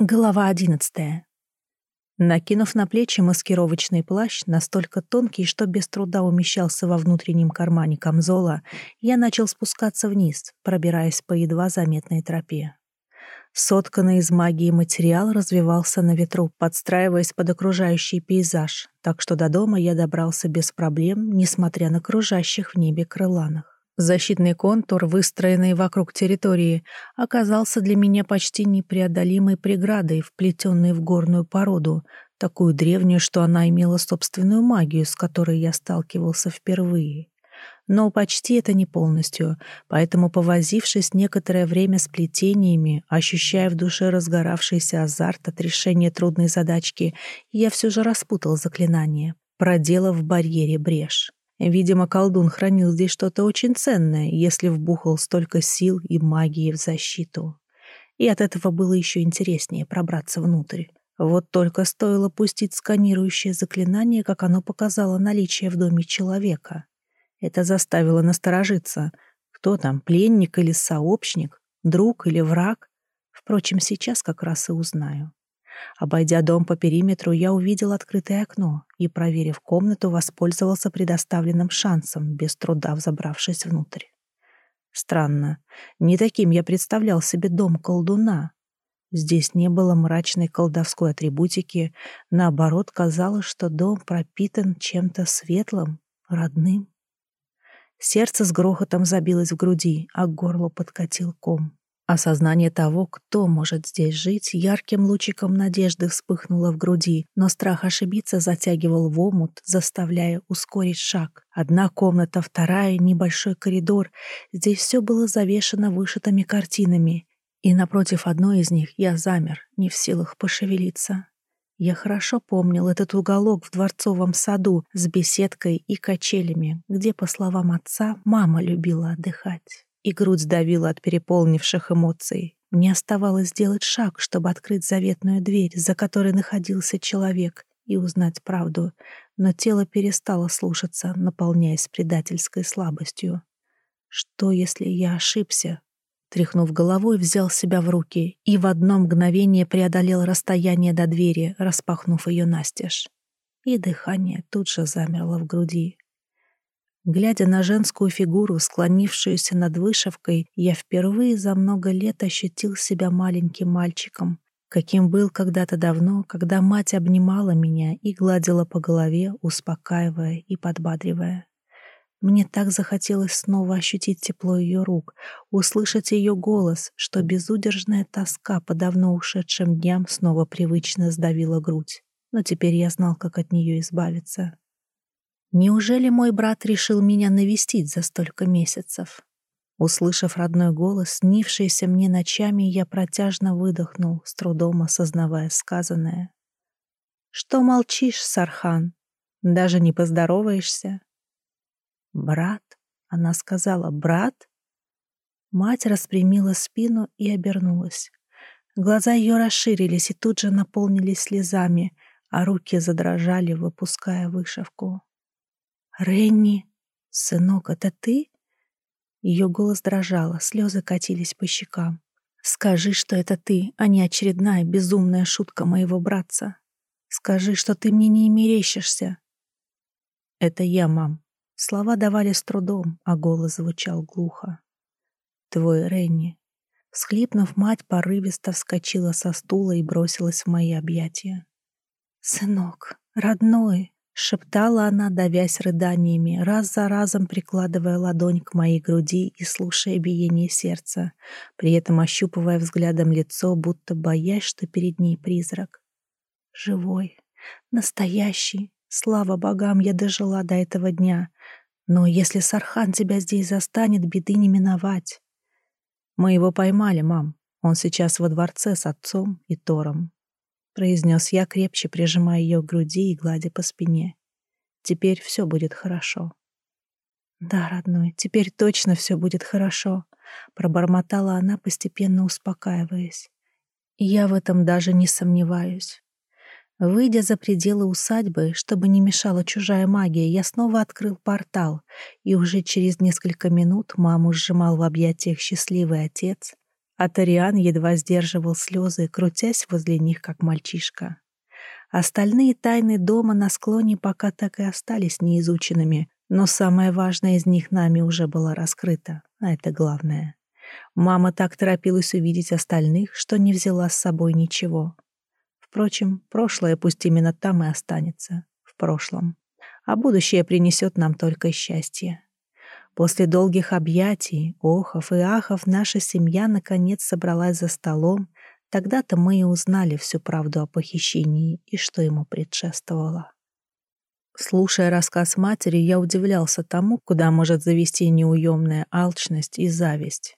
Глава одиннадцатая. Накинув на плечи маскировочный плащ, настолько тонкий, что без труда умещался во внутреннем кармане камзола, я начал спускаться вниз, пробираясь по едва заметной тропе. Сотканный из магии материал развивался на ветру, подстраиваясь под окружающий пейзаж, так что до дома я добрался без проблем, несмотря на кружащих в небе крыланах. Защитный контур, выстроенный вокруг территории, оказался для меня почти непреодолимой преградой, вплетенной в горную породу, такую древнюю, что она имела собственную магию, с которой я сталкивался впервые. Но почти это не полностью, поэтому, повозившись некоторое время с плетениями, ощущая в душе разгоравшийся азарт от решения трудной задачки, я все же распутал заклинание, проделав в барьере брешь. Видимо, колдун хранил здесь что-то очень ценное, если вбухал столько сил и магии в защиту. И от этого было еще интереснее пробраться внутрь. Вот только стоило пустить сканирующее заклинание, как оно показало наличие в доме человека. Это заставило насторожиться. Кто там, пленник или сообщник, друг или враг? Впрочем, сейчас как раз и узнаю. Обойдя дом по периметру, я увидел открытое окно и, проверив комнату, воспользовался предоставленным шансом, без труда взобравшись внутрь. Странно, не таким я представлял себе дом колдуна. Здесь не было мрачной колдовской атрибутики, наоборот, казалось, что дом пропитан чем-то светлым, родным. Сердце с грохотом забилось в груди, а к горлу подкатил ком. Осознание того, кто может здесь жить, ярким лучиком надежды вспыхнуло в груди, но страх ошибиться затягивал в омут, заставляя ускорить шаг. Одна комната, вторая, небольшой коридор. Здесь все было завешено вышитыми картинами. И напротив одной из них я замер, не в силах пошевелиться. Я хорошо помнил этот уголок в дворцовом саду с беседкой и качелями, где, по словам отца, мама любила отдыхать и грудь сдавила от переполнивших эмоций. Мне оставалось сделать шаг, чтобы открыть заветную дверь, за которой находился человек, и узнать правду, но тело перестало слушаться, наполняясь предательской слабостью. Что, если я ошибся? Тряхнув головой, взял себя в руки и в одно мгновение преодолел расстояние до двери, распахнув ее настежь. И дыхание тут же замерло в груди. Глядя на женскую фигуру, склонившуюся над вышивкой, я впервые за много лет ощутил себя маленьким мальчиком, каким был когда-то давно, когда мать обнимала меня и гладила по голове, успокаивая и подбадривая. Мне так захотелось снова ощутить тепло ее рук, услышать ее голос, что безудержная тоска по давно ушедшим дням снова привычно сдавила грудь. Но теперь я знал, как от нее избавиться. Неужели мой брат решил меня навестить за столько месяцев? Услышав родной голос, снившийся мне ночами, я протяжно выдохнул, с трудом осознавая сказанное. «Что молчишь, Сархан? Даже не поздороваешься?» «Брат?» — она сказала. «Брат?» Мать распрямила спину и обернулась. Глаза ее расширились и тут же наполнились слезами, а руки задрожали, выпуская вышивку. «Ренни, сынок, это ты?» Ее голос дрожал, слезы катились по щекам. «Скажи, что это ты, а не очередная безумная шутка моего братца. Скажи, что ты мне не мерещишься». «Это я, мам». Слова давали с трудом, а голос звучал глухо. «Твой Ренни». Схлипнув, мать порывисто вскочила со стула и бросилась в мои объятия. «Сынок, родной, Шептала она, давясь рыданиями, раз за разом прикладывая ладонь к моей груди и слушая биение сердца, при этом ощупывая взглядом лицо, будто боясь, что перед ней призрак. Живой, настоящий, слава богам, я дожила до этого дня. Но если Сархан тебя здесь застанет, беды не миновать. Мы его поймали, мам. Он сейчас во дворце с отцом и Тором произнес я, крепче прижимая ее к груди и гладя по спине. Теперь все будет хорошо. Да, родной, теперь точно все будет хорошо, пробормотала она, постепенно успокаиваясь. я в этом даже не сомневаюсь. Выйдя за пределы усадьбы, чтобы не мешала чужая магия, я снова открыл портал, и уже через несколько минут маму сжимал в объятиях счастливый отец, а Тариан едва сдерживал слезы, крутясь возле них, как мальчишка. Остальные тайны дома на склоне пока так и остались неизученными, но самое важное из них нами уже было раскрыто, а это главное. Мама так торопилась увидеть остальных, что не взяла с собой ничего. Впрочем, прошлое пусть именно там и останется, в прошлом, а будущее принесет нам только счастье. После долгих объятий, охов и ахов наша семья наконец собралась за столом, тогда-то мы и узнали всю правду о похищении и что ему предшествовало. Слушая рассказ матери, я удивлялся тому, куда может завести неуемная алчность и зависть.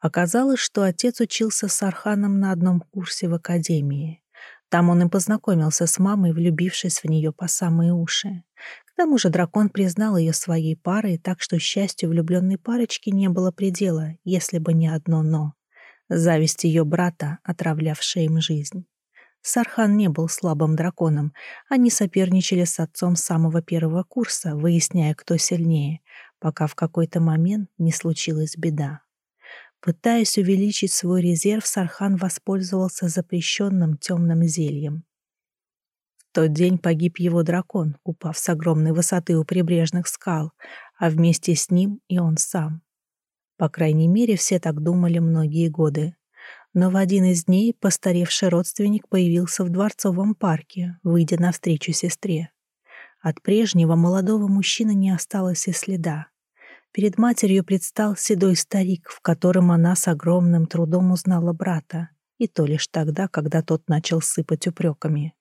Оказалось, что отец учился с Арханом на одном курсе в академии. Там он и познакомился с мамой, влюбившись в нее по самые уши. К тому же дракон признал ее своей парой, так что счастью влюбленной парочки не было предела, если бы не одно «но». Зависть ее брата, отравлявшая им жизнь. Сархан не был слабым драконом. Они соперничали с отцом самого первого курса, выясняя, кто сильнее, пока в какой-то момент не случилась беда. Пытаясь увеличить свой резерв, Сархан воспользовался запрещенным темным зельем тот день погиб его дракон, упав с огромной высоты у прибрежных скал, а вместе с ним и он сам. По крайней мере, все так думали многие годы. Но в один из дней постаревший родственник появился в дворцовом парке, выйдя навстречу сестре. От прежнего молодого мужчины не осталось и следа. Перед матерью предстал седой старик, в котором она с огромным трудом узнала брата, и то лишь тогда, когда тот начал сыпать упреками.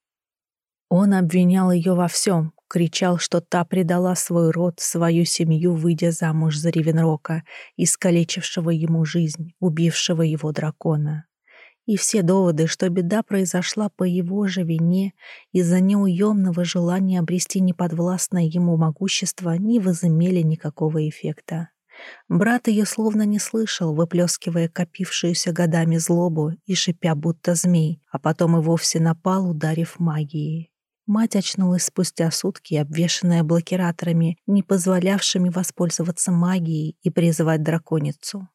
Он обвинял ее во всем, кричал, что та предала свой род, свою семью, выйдя замуж за Ревенрока, искалечившего ему жизнь, убившего его дракона. И все доводы, что беда произошла по его же вине из-за неуемного желания обрести неподвластное ему могущество, не возымели никакого эффекта. Брат ее словно не слышал, выплескивая копившуюся годами злобу и шипя будто змей, а потом и вовсе напал, ударив магией. Мать очнулась спустя сутки, обвешанная блокираторами, не позволявшими воспользоваться магией и призывать драконицу.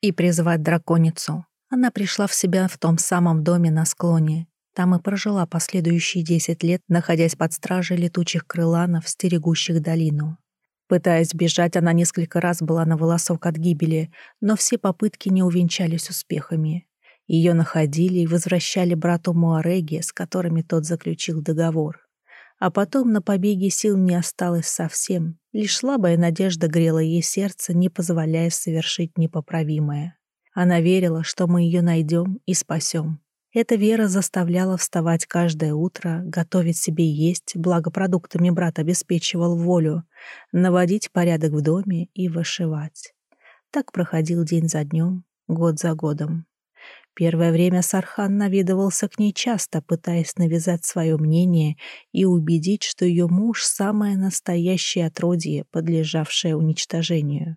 И призывать драконицу. Она пришла в себя в том самом доме на склоне. Там и прожила последующие десять лет, находясь под стражей летучих крыланов, стерегущих долину. Пытаясь бежать, она несколько раз была на волосок от гибели, но все попытки не увенчались успехами. Ее находили и возвращали брату Муареге, с которыми тот заключил договор. А потом на побеге сил не осталось совсем, лишь слабая надежда грела ей сердце, не позволяя совершить непоправимое. Она верила, что мы ее найдем и спасем. Эта вера заставляла вставать каждое утро, готовить себе есть, благо продуктами брат обеспечивал волю, наводить порядок в доме и вышивать. Так проходил день за днем, год за годом. Первое время Сархан наведывался к ней часто, пытаясь навязать свое мнение и убедить, что ее муж — самое настоящее отродье, подлежавшее уничтожению.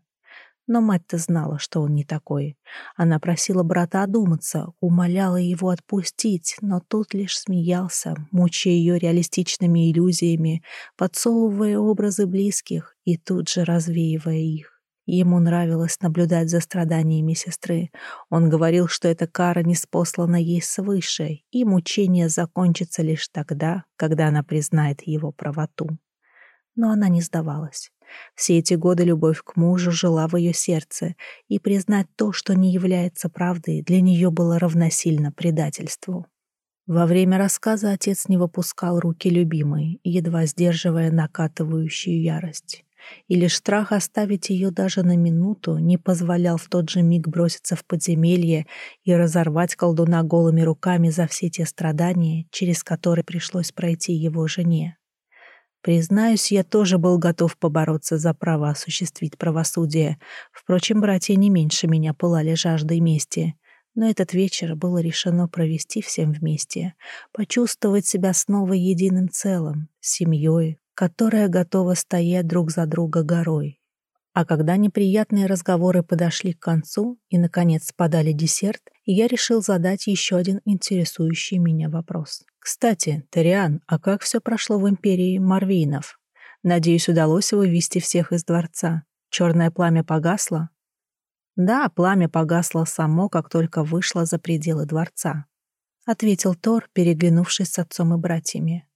Но мать-то знала, что он не такой. Она просила брата одуматься, умоляла его отпустить, но тот лишь смеялся, мучая ее реалистичными иллюзиями, подсовывая образы близких и тут же развеивая их. Ему нравилось наблюдать за страданиями сестры. Он говорил, что эта кара не спослана ей свыше, и мучение закончится лишь тогда, когда она признает его правоту. Но она не сдавалась. Все эти годы любовь к мужу жила в ее сердце, и признать то, что не является правдой, для нее было равносильно предательству. Во время рассказа отец не выпускал руки любимой, едва сдерживая накатывающую ярость и лишь страх оставить ее даже на минуту не позволял в тот же миг броситься в подземелье и разорвать колдуна голыми руками за все те страдания, через которые пришлось пройти его жене. Признаюсь, я тоже был готов побороться за право осуществить правосудие. Впрочем, братья не меньше меня пылали жаждой мести. Но этот вечер было решено провести всем вместе, почувствовать себя снова единым целым, семьей, которая готова стоять друг за друга горой. А когда неприятные разговоры подошли к концу и, наконец, подали десерт, я решил задать еще один интересующий меня вопрос. «Кстати, Ториан, а как все прошло в империи Марвинов? Надеюсь, удалось вывести всех из дворца. Черное пламя погасло?» Да, пламя погасло само, как только вышло за пределы дворца. Ответил Тор, переглянувшись с отцом и братьями.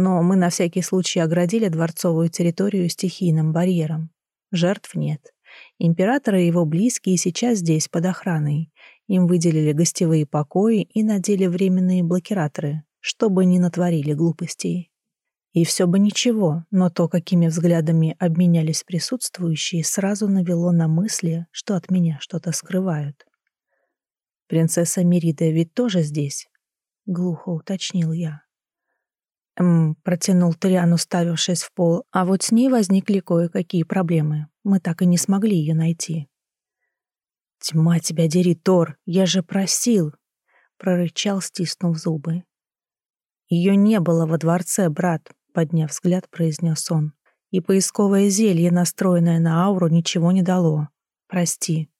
Но мы на всякий случай оградили дворцовую территорию стихийным барьером. Жертв нет. Император и его близкие сейчас здесь под охраной. Им выделили гостевые покои и надели временные блокираторы, чтобы не натворили глупостей. И все бы ничего, но то, какими взглядами обменялись присутствующие, сразу навело на мысли, что от меня что-то скрывают. «Принцесса Мерида ведь тоже здесь?» — глухо уточнил я. «Эм», — протянул Ториан, уставившись в пол, а вот с ней возникли кое-какие проблемы. Мы так и не смогли ее найти. «Тьма тебя дери, Тор, я же просил!» — прорычал, стиснув зубы. «Ее не было во дворце, брат», — подняв взгляд, произнес он. «И поисковое зелье, настроенное на ауру, ничего не дало. Прости».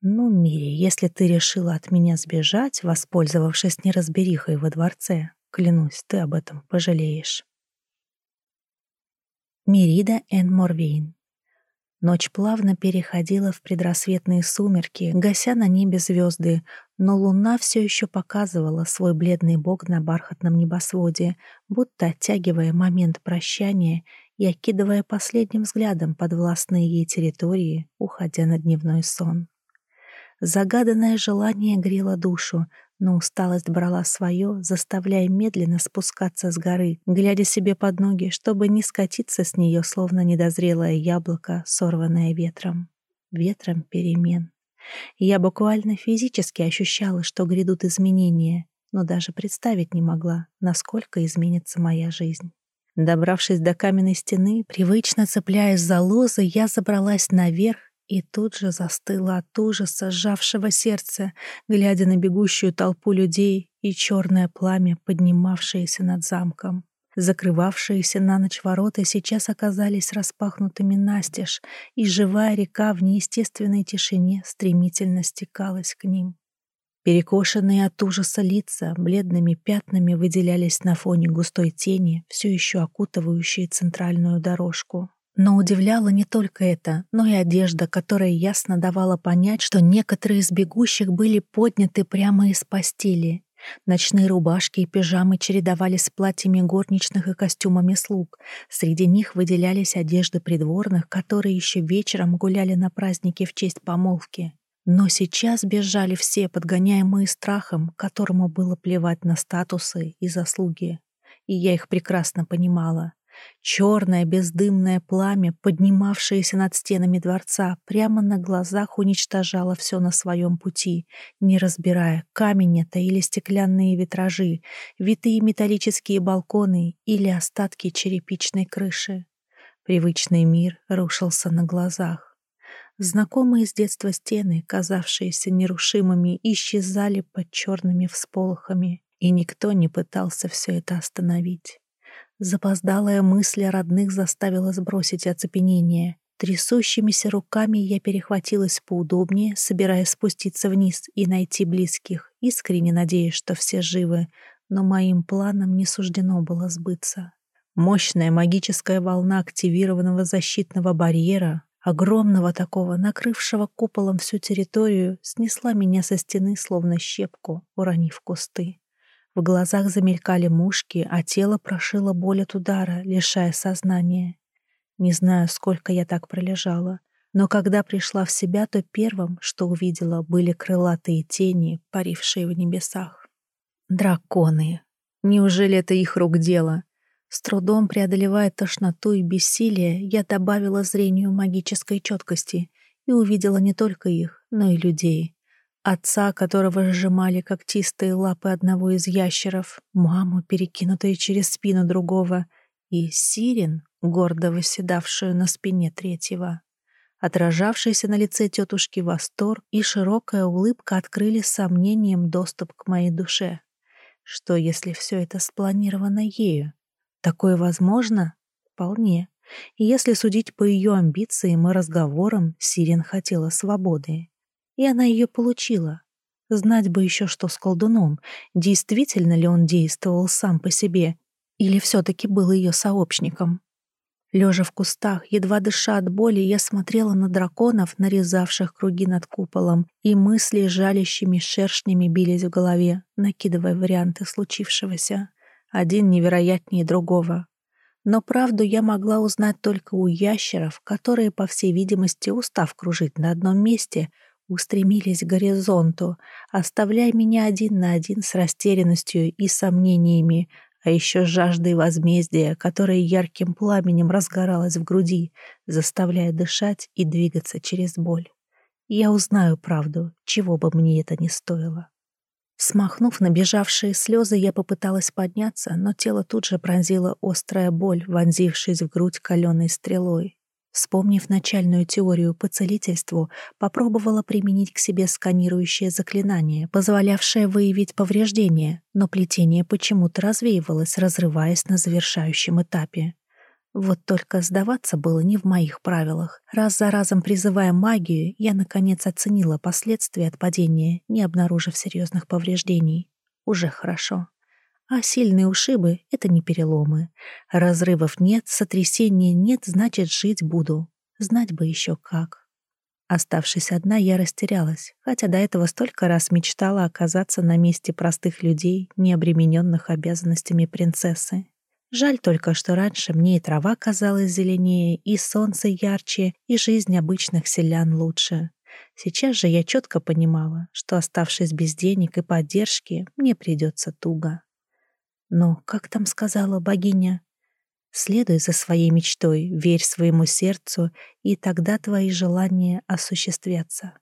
«Ну, Мири, если ты решила от меня сбежать, воспользовавшись неразберихой во дворце, клянусь, ты об этом пожалеешь». Мирида Эн Морвейн Ночь плавно переходила в предрассветные сумерки, гася на небе звезды, но луна все еще показывала свой бледный бок на бархатном небосводе, будто оттягивая момент прощания и окидывая последним взглядом подвластные ей территории, уходя на дневной сон. Загаданное желание грело душу, но усталость брала свое, заставляя медленно спускаться с горы, глядя себе под ноги, чтобы не скатиться с нее, словно недозрелое яблоко, сорванное ветром. Ветром перемен. Я буквально физически ощущала, что грядут изменения, но даже представить не могла, насколько изменится моя жизнь. Добравшись до каменной стены, привычно цепляясь за лозы, я забралась наверх и тут же застыла от ужаса, сжавшего сердце, глядя на бегущую толпу людей и черное пламя, поднимавшееся над замком. Закрывавшиеся на ночь ворота сейчас оказались распахнутыми настежь, и живая река в неестественной тишине стремительно стекалась к ним. Перекошенные от ужаса лица бледными пятнами выделялись на фоне густой тени, все еще окутывающей центральную дорожку. Но удивляло не только это, но и одежда, которая ясно давала понять, что некоторые из бегущих были подняты прямо из постели. Ночные рубашки и пижамы чередовались с платьями горничных и костюмами слуг. Среди них выделялись одежды придворных, которые еще вечером гуляли на празднике в честь помолвки. Но сейчас бежали все, подгоняемые страхом, которому было плевать на статусы и заслуги. И я их прекрасно понимала. Черное бездымное пламя, поднимавшееся над стенами дворца, прямо на глазах уничтожало все на своем пути, не разбирая, камень это или стеклянные витражи, витые металлические балконы или остатки черепичной крыши. Привычный мир рушился на глазах. Знакомые с детства стены, казавшиеся нерушимыми, исчезали под черными всполохами, и никто не пытался все это остановить. Запоздалая мысль о родных заставила сбросить оцепенение. Трясущимися руками я перехватилась поудобнее, собираясь спуститься вниз и найти близких, искренне надеясь, что все живы, но моим планам не суждено было сбыться. Мощная магическая волна активированного защитного барьера, огромного такого, накрывшего куполом всю территорию, снесла меня со стены, словно щепку, уронив кусты. В глазах замелькали мушки, а тело прошило боль от удара, лишая сознания. Не знаю, сколько я так пролежала, но когда пришла в себя, то первым, что увидела, были крылатые тени, парившие в небесах. Драконы. Неужели это их рук дело? С трудом преодолевая тошноту и бессилие, я добавила зрению магической четкости и увидела не только их, но и людей. Отца, которого сжимали когтистые лапы одного из ящеров, маму, перекинутую через спину другого, и Сирин, гордо восседавшую на спине третьего. Отражавшийся на лице тетушки восторг и широкая улыбка открыли сомнением доступ к моей душе. Что, если все это спланировано ею? Такое возможно? Вполне. И если судить по ее амбициям и разговорам, Сирин хотела свободы и она ее получила. Знать бы еще, что с колдуном, действительно ли он действовал сам по себе, или все-таки был ее сообщником. Лежа в кустах, едва дыша от боли, я смотрела на драконов, нарезавших круги над куполом, и мысли жалящими шершнями бились в голове, накидывая варианты случившегося. Один невероятнее другого. Но правду я могла узнать только у ящеров, которые, по всей видимости, устав кружить на одном месте, устремились к горизонту, оставляя меня один на один с растерянностью и сомнениями, а еще жаждой возмездия, которая ярким пламенем разгоралась в груди, заставляя дышать и двигаться через боль. Я узнаю правду, чего бы мне это ни стоило. Смахнув набежавшие слезы, я попыталась подняться, но тело тут же пронзила острая боль, вонзившись в грудь каленой стрелой. Вспомнив начальную теорию по целительству, попробовала применить к себе сканирующее заклинание, позволявшее выявить повреждения, но плетение почему-то развеивалось, разрываясь на завершающем этапе. Вот только сдаваться было не в моих правилах. Раз за разом призывая магию, я, наконец, оценила последствия от падения, не обнаружив серьезных повреждений. Уже хорошо. А сильные ушибы — это не переломы. Разрывов нет, сотрясения нет, значит, жить буду. Знать бы еще как. Оставшись одна, я растерялась, хотя до этого столько раз мечтала оказаться на месте простых людей, не обремененных обязанностями принцессы. Жаль только, что раньше мне и трава казалась зеленее, и солнце ярче, и жизнь обычных селян лучше. Сейчас же я четко понимала, что, оставшись без денег и поддержки, мне придется туго. Но, как там сказала богиня, следуй за своей мечтой, верь своему сердцу, и тогда твои желания осуществятся.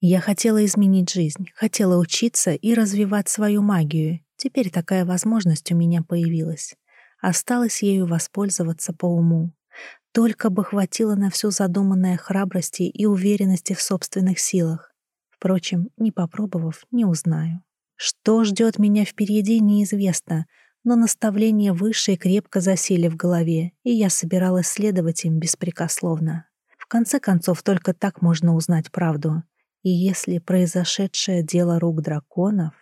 Я хотела изменить жизнь, хотела учиться и развивать свою магию. Теперь такая возможность у меня появилась. Осталось ею воспользоваться по уму. Только бы хватило на всю задуманное храбрости и уверенности в собственных силах. Впрочем, не попробовав, не узнаю. Что ждет меня впереди, неизвестно, но наставления высшие крепко засели в голове, и я собиралась следовать им беспрекословно. В конце концов, только так можно узнать правду. И если произошедшее дело рук драконов...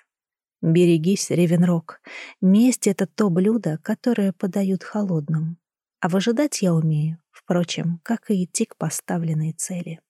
Берегись, Ревенрог. Месть — это то блюдо, которое подают холодным. А выжидать я умею, впрочем, как и идти к поставленной цели.